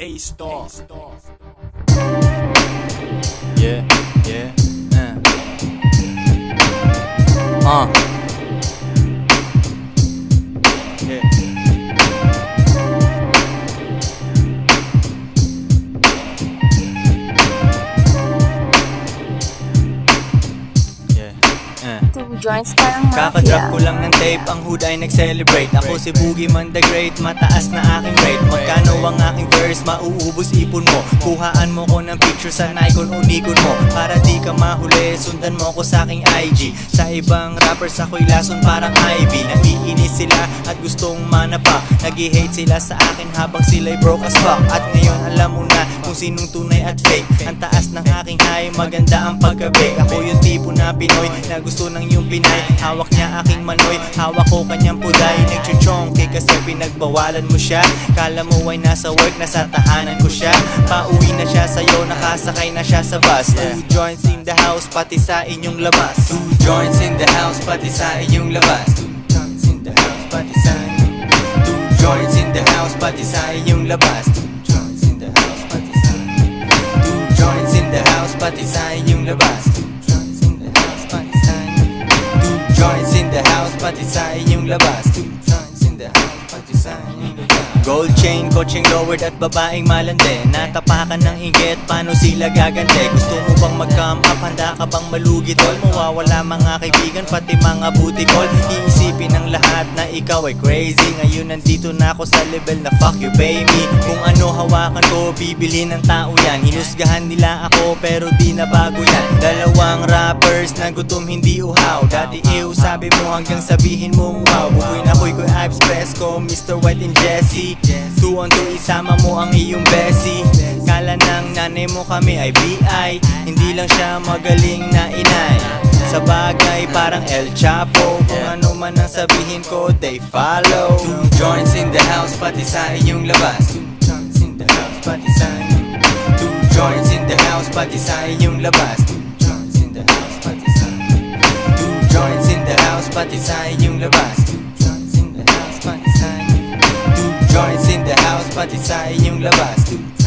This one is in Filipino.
A star. A star. Yeah, yeah. Uh. uh. Joints parang Kakadrop mafia. ko lang ng tape, ang hood ay nag-celebrate. Ako si Boogie Man the Great, mataas na aking rate. Magkano ang aking verse, mauubos ipon mo. Kuhaan mo ko ng picture sa Nikon o Nikon mo. Para di ka mahuli, sundan mo ko sa aking IG Sa ibang rappers ako'y lason parang Ivy. Naiinis sila at gustong manapa. Nag-hate sila sa akin habang sila'y broke as fuck. At ngayon alam mo na kung sinong tunay at fake. Ang taas ng aking high, maganda ang paggabi. Ako yung tipo na Pinoy na gusto ng yung Pinay. Hawak niya aking manoy, hawak ko kanyang puday. Nagchuchongke kasi pinagbawalan mo siya. Kala mo ay nasa work, nasa tahanan ko siya. Pauwi na siya sa'yo, nakasakay na siya sa bus. Two joints in the house, pati sa inyong labas. Two joints in the house, pati sa inyong labas. Two joints in the house, pati sa inyong Two joints in the house, pati sa inyong labas pati sa labas Two joints in the house, pati sa labas Two joints in the house, pati sa labas Gold chain, coaching lowered at babaeng malande. Natapakan ng inggit, paano sila gagante? Gusto mo bang mag-come up? Handa ka bang malugi tol? Mawawala mga kaibigan, pati mga call. Iisipin ng lahat na ikaw ay crazy. Ngayon nandito na ako sa level na fuck you baby. Kung ano hawakan ko, bibili ng tao yan. Hinusgahan nila ako pero di na bago yan. Dalawang rappers na gutom hindi uhaw. Dati ew sabi mo hanggang sabihin mo wow. Bukoy na koy Ives Fresco, Mr. White and Jesse. Two on two isama mo ang iyong besi Kala ng nanay mo kami ay BI Hindi lang siya magaling na inay. Sa bagay parang El Chapo. Kung ano man ang sabihin ko they follow. Joints in the house pati sa iyong labas. Two joints in the house pati sa inyong Two joints in the house pati sa inyong labas. Two joints in the house pati sa inyong labas. Two joints in the house pati sa inyong Two joints in the house pati sa inyong labas Two